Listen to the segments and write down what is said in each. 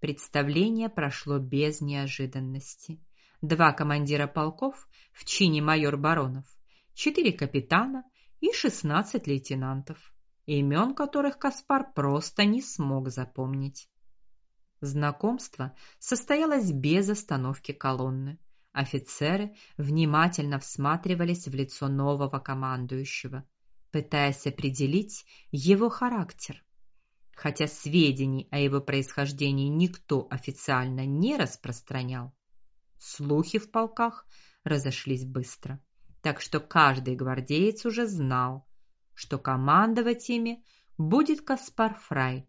Представление прошло без неожиданности. Два командира полков в чине майор-баронов, четыре капитана и шестнадцать лейтенантов, имен которых Каспар просто не смог запомнить. Знакомство состоялось без остановки колонны. Офицеры внимательно всматривались в лицо нового командующего, пытаясь определить его характер. Хотя сведений о его происхождении никто официально не распространял, слухи в полках разошлись быстро. Так что каждый гвардеец уже знал, что командовать ими будет Каспар Фрай,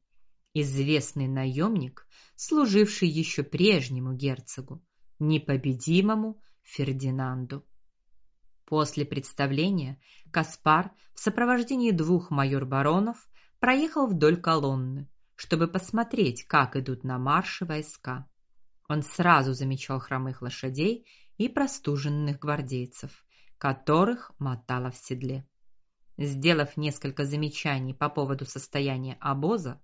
известный наемник, служивший еще прежнему герцогу, непобедимому Фердинанду. После представления Каспар в сопровождении двух майор-баронов проехал вдоль колонны, чтобы посмотреть, как идут на марш войска. Он сразу замечал хромых лошадей и простуженных гвардейцев, которых мотало в седле. Сделав несколько замечаний по поводу состояния обоза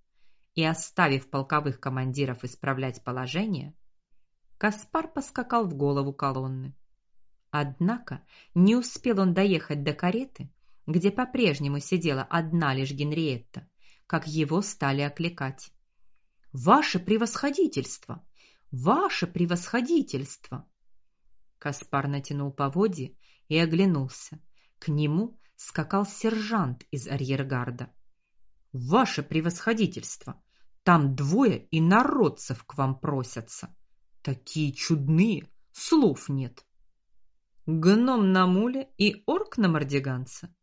и оставив полковых командиров исправлять положение, Каспар поскакал в голову колонны. Однако не успел он доехать до кареты, где по-прежнему сидела одна лишь Генриетта, как его стали окликать. Ваше превосходительство, ваше превосходительство. Каспар натянул поводья и оглянулся. К нему скакал сержант из арьергарда. Ваше превосходительство, там двое и народцев к вам просятся. Такие чудные, слов нет. Гном на муле и орк на мордиганце.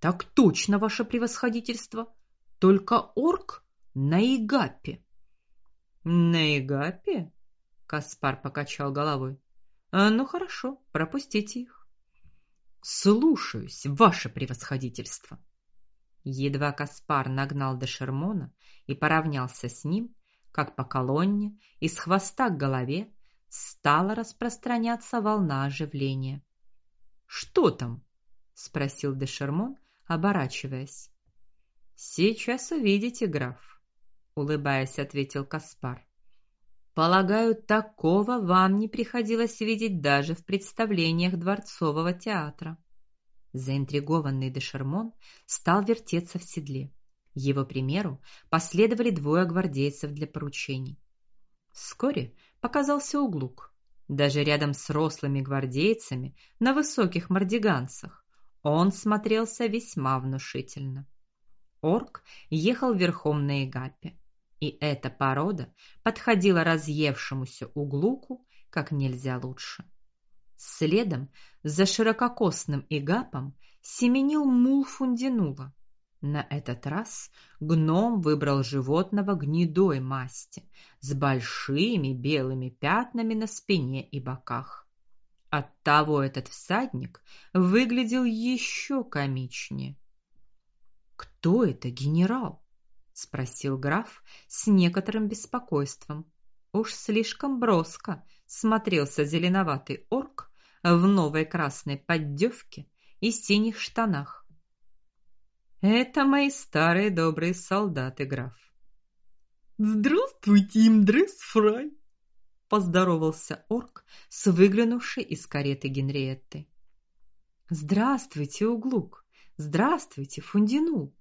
Так точно, ваше превосходительство. Только орк на игапе. На игапе? Каспар покачал головой. А, ну хорошо, пропустите их. Слушаюсь, ваше превосходительство. Едва Каспар нагнал до Шермона и поравнялся с ним, как по колонне из хвоста к голове стала распространяться волна оживления. Что там? спросил де Шермон, оборачиваясь. Сейчас увидите, граф, улыбаясь, ответил Каспар. Полагаю, такого вам не приходилось видеть даже в представлениях дворцового театра. Заинтригованный де Шермон стал вертеться в седле. Его примеру последовали двое гвардейцев для поручений. Вскоре показался Углук. Даже рядом с рослыми гвардейцами на высоких мордиганцах он смотрелся весьма внушительно. Орк ехал верхом на игапе, и эта порода подходила разъевшемуся углуку как нельзя лучше. Следом за ширококосным игапом семенил мул Фундинула. На этот раз гном выбрал животного гнедой масти с большими белыми пятнами на спине и боках. Оттого этот всадник выглядел еще комичнее. Кто это генерал? спросил граф с некоторым беспокойством. Уж слишком броско смотрелся зеленоватый орк в новой красной поддевке и синих штанах. Это мои старые добрые солдаты, граф. Здравствуйте, Имдрес Фрай, поздоровался орк с выглянувшей из кареты Генриетты. Здравствуйте, Углук. Здравствуйте, Фундину.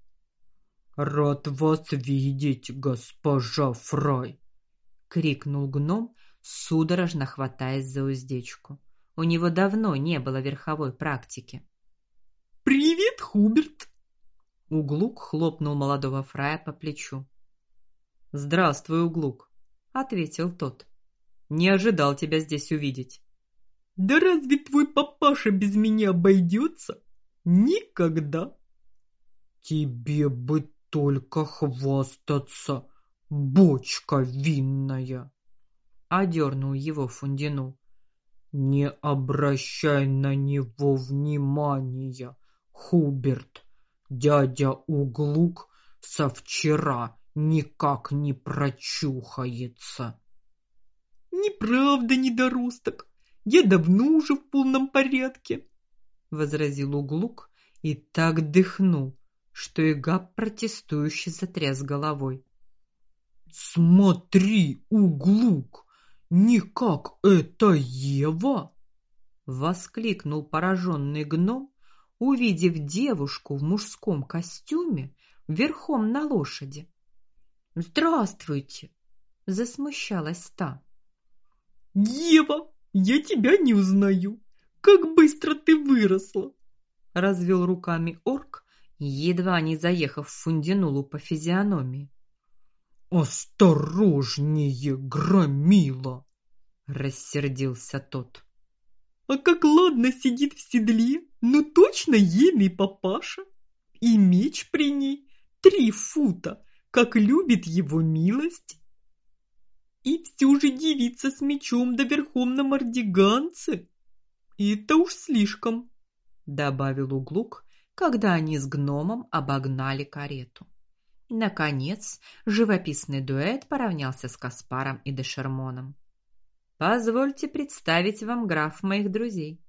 Рад вас видеть, госпожа Фрай, крикнул гном, судорожно хватаясь за уздечку. У него давно не было верховой практики. Привет, Хуберт. Углук хлопнул молодого фрая по плечу. Здравствуй, Углук, ответил тот. Не ожидал тебя здесь увидеть. Да разве твой папаша без меня обойдется? Никогда. Тебе бы только хвастаться, бочка винная, одернул его Фундину. Не обращай на него внимания, Хуберт. Дядя Углук со вчера никак не прочухается. Неправда, недоросток. Я давно уже в полном порядке, возразил Углук и так дыхнул, что Игап протестующе затряс головой. Смотри, углук, не как это Ева, воскликнул пораженный гном, увидев девушку в мужском костюме верхом на лошади. "Здравствуйте", засмущалась та. "Ева, я тебя не узнаю. Как быстро ты выросла!" развел руками орк, едва не заехав Фундинулу по физиономии. Осторожнее, громила, рассердился тот. А как ладно сидит в седле, ну точно ейный папаша. И меч при ней три фута, как любит его милость. И все же девица с мечом да верхом на мордиганце. Это уж слишком, добавил Углук, когда они с гномом обогнали карету. Наконец, живописный дуэт поравнялся с Каспаром и Дешермоном. Позвольте представить вам граф моих друзей.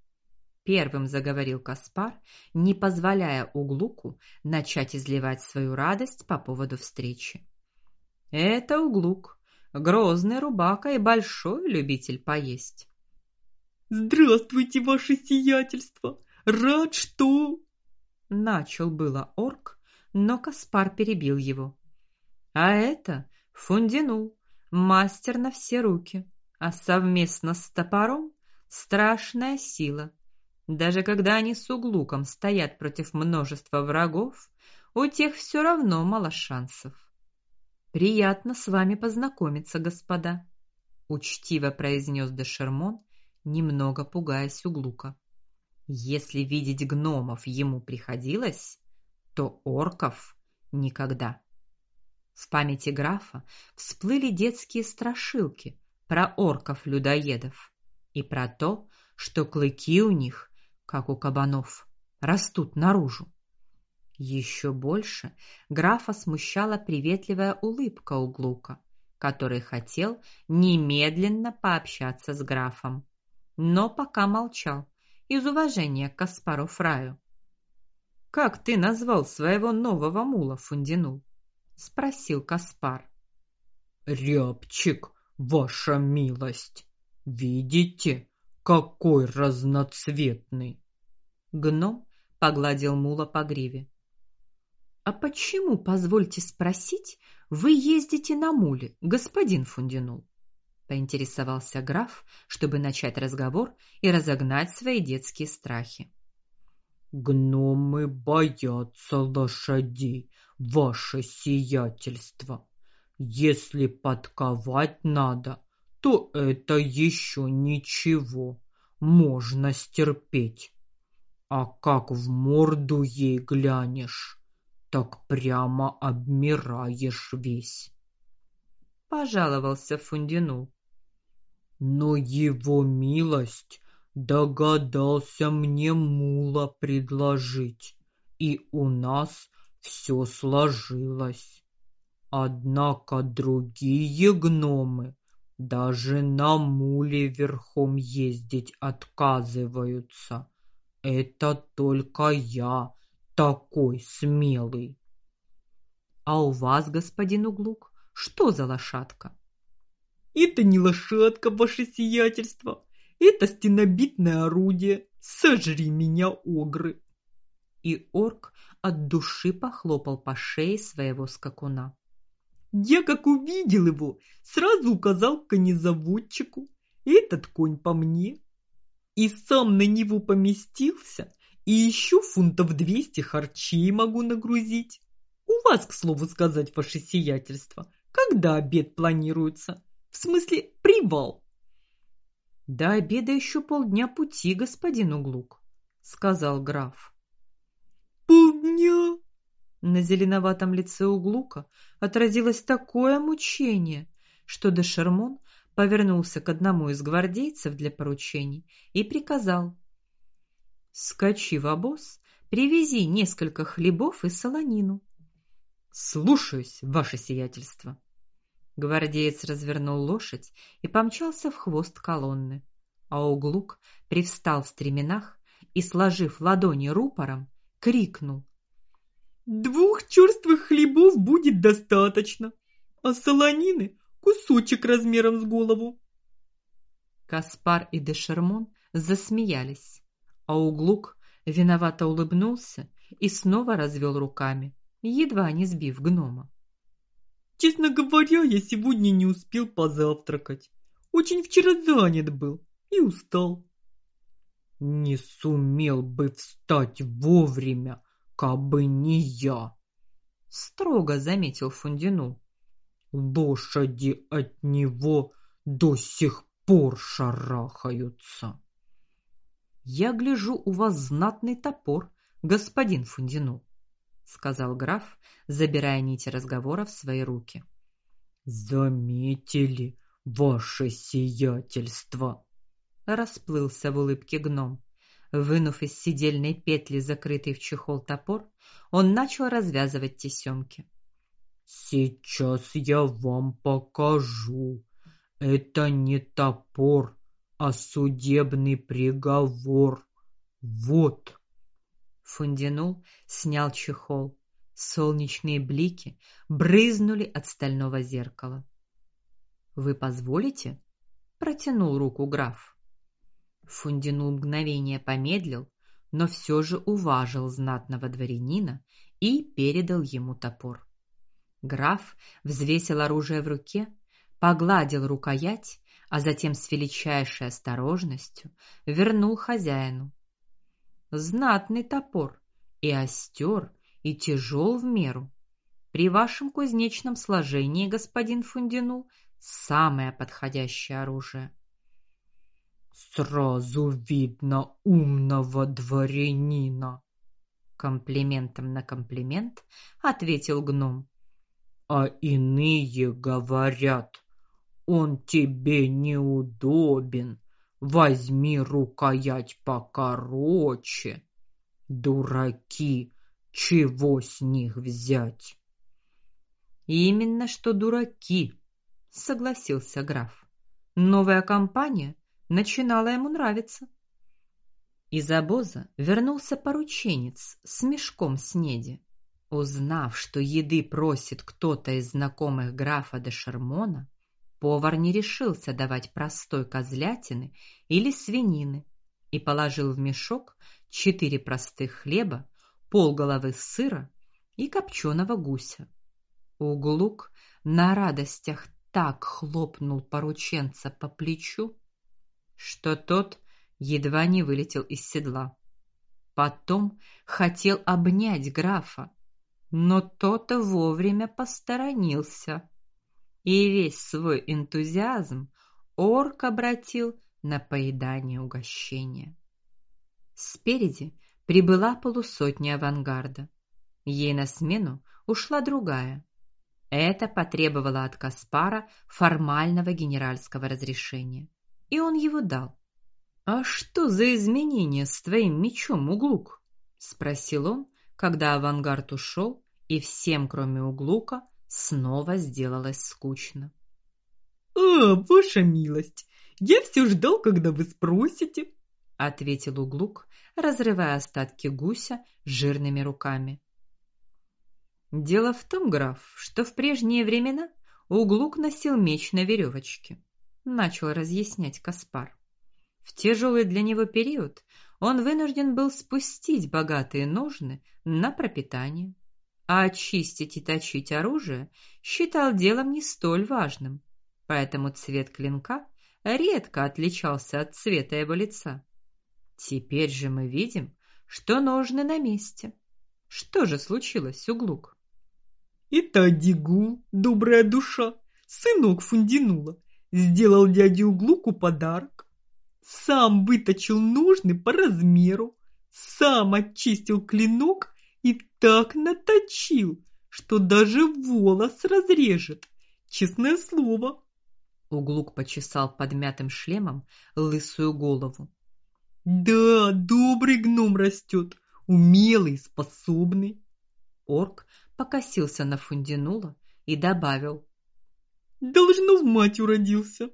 Первым заговорил Каспар, не позволяя Углуку начать изливать свою радость по поводу встречи. Это Углук, грозный рубака и большой любитель поесть. Здравствуйте, ваше сиятельство. Рад, что начал было орк, но Каспар перебил его. А это Фундинул, мастер на все руки, а совместно с топором страшная сила. Даже когда они с углуком стоят против множества врагов, у тех все равно мало шансов. Приятно с вами познакомиться, господа, учтиво произнес де Шермон, немного пугаясь углука. Если видеть гномов ему приходилось, то орков никогда. В памяти графа всплыли детские страшилки про орков-людоедов и про то, что клыки у них, как у кабанов, растут наружу. Еще больше графа смущала приветливая улыбка у Глука, который хотел немедленно пообщаться с графом, но пока молчал из уважения к Каспару Фраю. Как ты назвал своего нового мула, Фундинул? спросил Каспар. Рябчик, ваша милость. Видите, какой разноцветный. Гном погладил мула по гриве. А почему, позвольте спросить, вы ездите на муле, господин Фундинул? поинтересовался граф, чтобы начать разговор и разогнать свои детские страхи. Гномы боятся лошадей, ваше сиятельство. Если подковать надо, то это еще ничего, можно стерпеть. А как в морду ей глянешь, так прямо обмираешь весь. Пожаловался Фундину. Но его милость догадался мне мула предложить, и у нас все сложилось. Однако другие гномы даже на муле верхом ездить отказываются. Это только я такой смелый. А у вас, господин Углук, что за лошадка? Это не лошадка, ваше сиятельство, это стенобитное орудие. Сожри меня, огры. И орк от души похлопал по шее своего скакуна. Я как увидел его, сразу указал конезаводчику: "Этот конь по мне". И сам на него поместился, и еще фунтов двести харчей могу нагрузить. У вас, к слову сказать, ваше сиятельство, когда обед планируется? В смысле, привал? До обеда еще полдня пути, господин Углук, сказал граф. Полдня? На зеленоватом лице Углука отразилось такое мучение, что де Шермон повернулся к одному из гвардейцев для поручений и приказал: "Скачи в обоз, привези несколько хлебов и солонину". "Слушаюсь, ваше сиятельство". Гвардеец развернул лошадь и помчался в хвост колонны, а Углук привстал в стременах и, сложив ладони рупором, крикнул: "Двух черствых хлебов будет достаточно. а солонины кусочек размером с голову. Каспар и Дешермон засмеялись, а Углук виновато улыбнулся и снова развел руками, едва не сбив гнома. Честно говоря, я сегодня не успел позавтракать. Очень вчера занят был и устал. Не сумел бы встать вовремя, кабы не я, строго заметил Фундину. Лошади от него до сих пор шарахаются. Я гляжу, у вас знатный топор, господин Фундину, сказал граф, забирая нити разговора в свои руки. Заметили, ваше сиятельство, расплылся в улыбке гном. Вынув из сидельной петли закрытый в чехол топор, он начал развязывать тесемки. Сейчас я вам покажу. Это не топор, а судебный приговор. Вот. Фундинул снял чехол. Солнечные блики брызнули от стального зеркала. Вы позволите? протянул руку граф. Фундинул мгновение помедлил, но все же уважил знатного дворянина и передал ему топор. Граф взвесил оружие в руке, погладил рукоять, а затем с величайшей осторожностью вернул хозяину. Знатный топор, и остер, и тяжел в меру. При вашем кузнечном сложении, господин Фундинул, самое подходящее оружие. Сразу видно умного дворянина, комплиментом на комплимент ответил гном. А иные говорят: "Он тебе неудобен, возьми рукоять покороче". Дураки, чего с них взять? Именно что дураки, согласился граф. Новая компания начинало ему нравиться. Из обоза вернулся порученец с мешком снеди. Узнав, что еды просит кто-то из знакомых графа де Шермона, повар не решился давать простой козлятины или свинины и положил в мешок четыре простых хлеба, полголовы сыра и копченого гуся. Углук на радостях так хлопнул порученца по плечу, что тот едва не вылетел из седла. Потом хотел обнять графа, но тот вовремя посторонился, и весь свой энтузиазм орк обратил на поедание угощения. Спереди прибыла полусотня авангарда. Ей на смену ушла другая. Это потребовало от Каспара формального генеральского разрешения и он его дал. А что за изменения с твоим мечом, Углук? спросил он, когда авангард ушел, и всем, кроме Углука, снова сделалось скучно. А, ваша милость, я все ждал, когда вы спросите, ответил Углук, разрывая остатки гуся жирными руками. Дело в том, граф, что в прежние времена Углук носил меч на веревочке начал разъяснять Каспар. В тяжелый для него период он вынужден был спустить богатые ножны на пропитание, а очистить и точить оружие считал делом не столь важным. Поэтому цвет клинка редко отличался от цвета его лица. Теперь же мы видим, что ножны на месте. Что же случилось, Углук? Это Дигул, добрая душа, сынок Фундинула, сделал дяде Углуку подарок, сам выточил ножны по размеру, сам очистил клинок и так наточил, что даже волос разрежет. Честное слово. Углук почесал подмятым шлемом лысую голову. Да, добрый гном растет, умелый, способный. Орк покосился на Фундинула и добавил: Должно в мать уродился.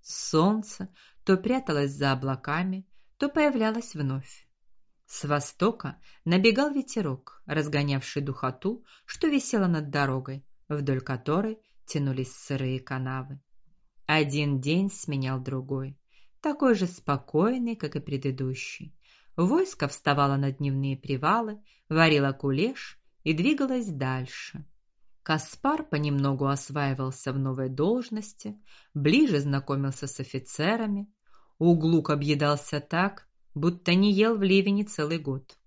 Солнце то пряталось за облаками, то появлялось вновь. С востока набегал ветерок, разгонявший духоту, что висела над дорогой, вдоль которой тянулись сырые канавы. Один день сменял другой, такой же спокойный, как и предыдущий. Войско вставало на дневные привалы, варило кулеш и двигалось дальше. Каспар понемногу осваивался в новой должности, ближе знакомился с офицерами, углук объедался так, будто не ел в Ливине целый год.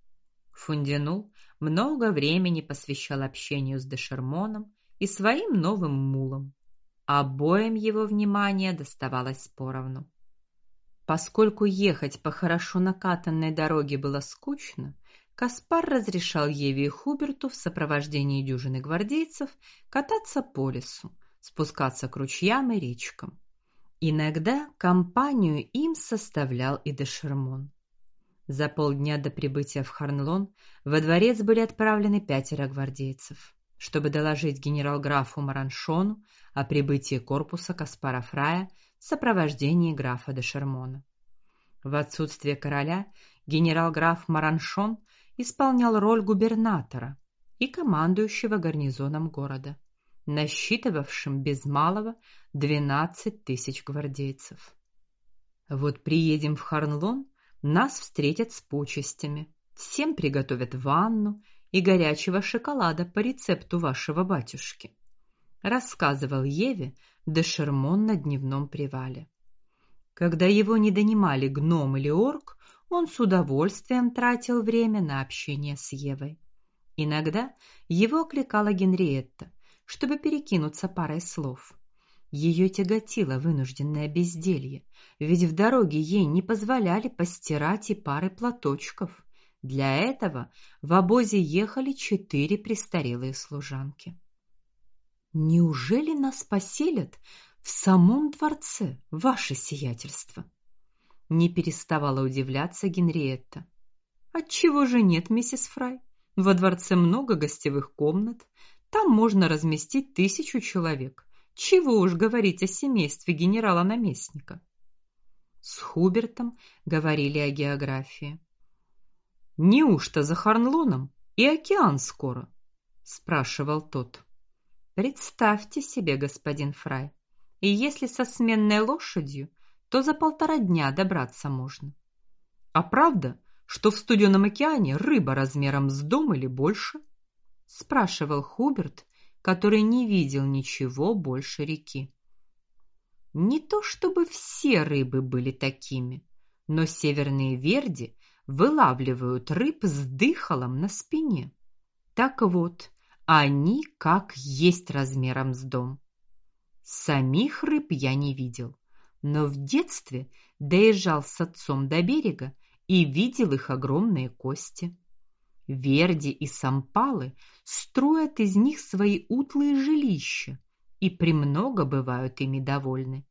Фундинул много времени посвящал общению с Дешермоном и своим новым мулом. Обоим его внимание доставалось поровну. Поскольку ехать по хорошо накатанной дороге было скучно, Каспар разрешал Еве и Хуберту в сопровождении дюжины гвардейцев кататься по лесу, спускаться к ручьям и речкам. Иногда компанию им составлял и Дешермон. За полдня до прибытия в Харнлон во дворец были отправлены пятеро гвардейцев, чтобы доложить генерал-графу Мараншону о прибытии корпуса Каспара Фрая в сопровождении графа де Шермона. В отсутствие короля генерал-граф Мараншон исполнял роль губернатора и командующего гарнизоном города, насчитывавшим без малого двенадцать тысяч гвардейцев. Вот приедем в Харнлон, нас встретят с почестями, всем приготовят ванну и горячего шоколада по рецепту вашего батюшки, рассказывал Еве де Шермон на дневном привале. Когда его не донимали гном или орк, он с удовольствием тратил время на общение с Евой. Иногда его окликала Генриетта, чтобы перекинуться парой слов. Ее тяготило вынужденное безделье, ведь в дороге ей не позволяли постирать и пары платочков. Для этого в обозе ехали четыре престарелые служанки. Неужели нас поселят в самом дворце, ваше сиятельство? Не переставала удивляться Генриетта. Отчего же нет, миссис Фрай? Во дворце много гостевых комнат, там можно разместить тысячу человек. Чего уж говорить о семействе генерала-наместника. С Хубертом говорили о географии. Неужто за Харнлоном и океан скоро? спрашивал тот. Представьте себе, господин Фрай. И если со сменной лошадью, то за полтора дня добраться можно. А правда, что в студеном океане рыба размером с дом или больше? спрашивал Хуберт, который не видел ничего больше реки. Не то чтобы все рыбы были такими, но северные верди вылавливают рыб с дыхалом на спине. Так вот, они как есть размером с дом. Самих рыб я не видел, но в детстве доезжал с отцом до берега и видел их огромные кости. Верди и сампалы строят из них свои утлые жилища и премного бывают ими довольны.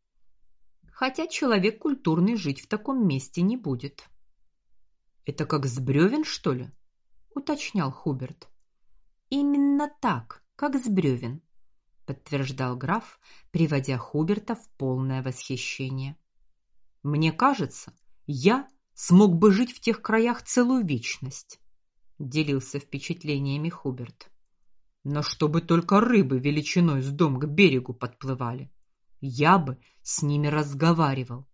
Хотя человек культурный жить в таком месте не будет. Это как с бревен, что ли? уточнял Хуберт. Именно так, как с бревен, подтверждал граф, приводя Хуберта в полное восхищение. Мне кажется, я смог бы жить в тех краях целую вечность делился впечатлениями Хуберт. Но чтобы только рыбы величиной с дом к берегу подплывали, я бы с ними разговаривал.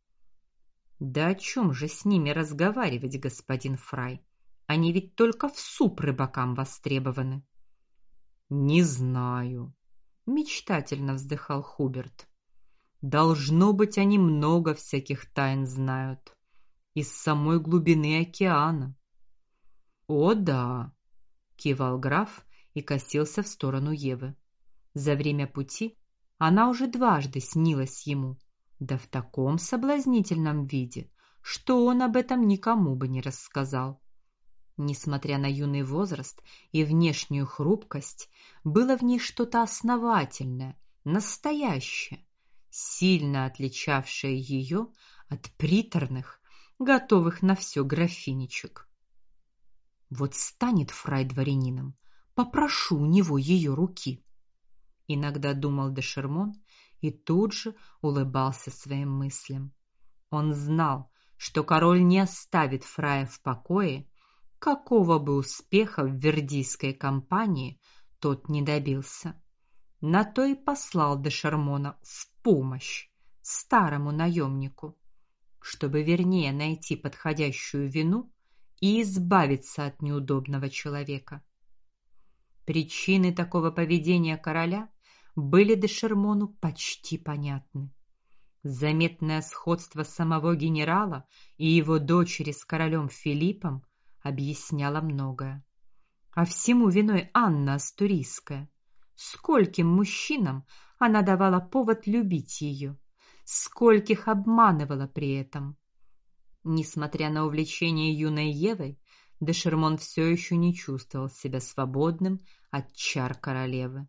Да о чем же с ними разговаривать, господин Фрай? Они ведь только в суп рыбакам востребованы. Не знаю, мечтательно вздыхал Хуберт. Должно быть, они много всяких тайн знают из самой глубины океана. О, да, кивал граф и косился в сторону Евы. За время пути она уже дважды снилась ему, да в таком соблазнительном виде, что он об этом никому бы не рассказал. Несмотря на юный возраст и внешнюю хрупкость, было в ней что-то основательное, настоящее, сильно отличавшее ее от приторных, готовых на все графиничек. Вот станет фрай дворянином, попрошу у него ее руки. Иногда думал де Шермон и тут же улыбался своим мыслям. Он знал, что король не оставит фрая в покое, какого бы успеха в вердийской кампании тот не добился. На то и послал де Шармона в помощь старому наемнику, чтобы вернее найти подходящую вину и избавиться от неудобного человека. Причины такого поведения короля были де Шермону почти понятны. Заметное сходство самого генерала и его дочери с королем Филиппом объясняло многое. А всему виной Анна Астурийская. Скольким мужчинам она давала повод любить ее, скольких обманывала при этом. Несмотря на увлечение юной Евой, де Шермон все еще не чувствовал себя свободным от чар королевы.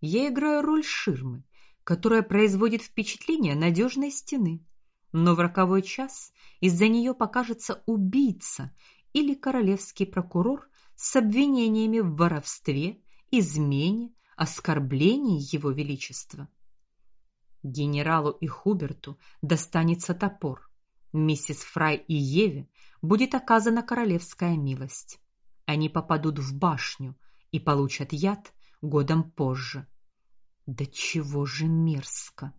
Я играю роль ширмы, которая производит впечатление надежной стены. Но в роковой час из-за нее покажется убийца или королевский прокурор с обвинениями в воровстве измене, оскорблении его величества. Генералу и Хуберту достанется топор. Миссис Фрай и Еве будет оказана королевская милость. Они попадут в башню и получат яд годом позже. Да чего же мерзко!